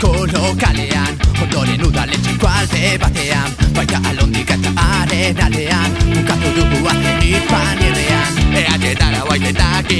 kalean Ondoren udaletxeko alde batean Baita alondik eta haren aldean Bukatu dugu azen itpan irrean Eatxetara guaitetak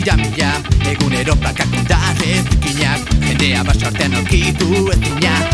dira mila. Egunero plakak ondarrez zikinak Jendea basoartean aurkitu ezina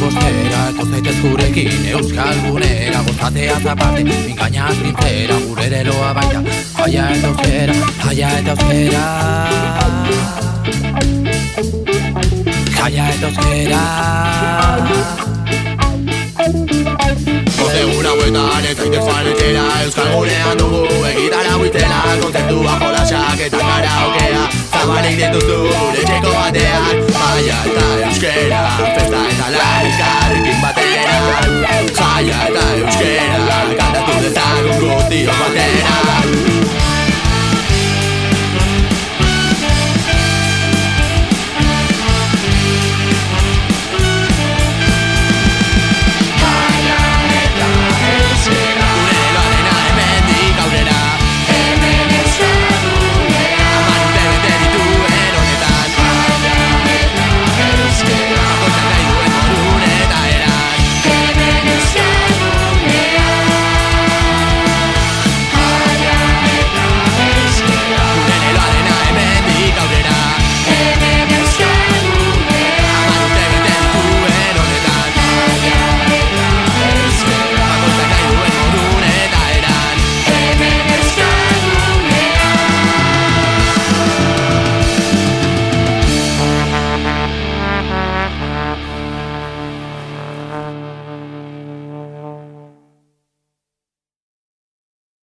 bostera Eko zaitez gurekin euskal gunera Gozatea zaparte, mingaina printzera Gure eroa baita, jaia eta euskera Jaia eta euskera Jaia eta euskera Goze una buetan ez zaitez fanetxera Euskal gunean dugu egitara buitela Konzertua jolasak eta karaokea etxeko batean Jaia eta euskera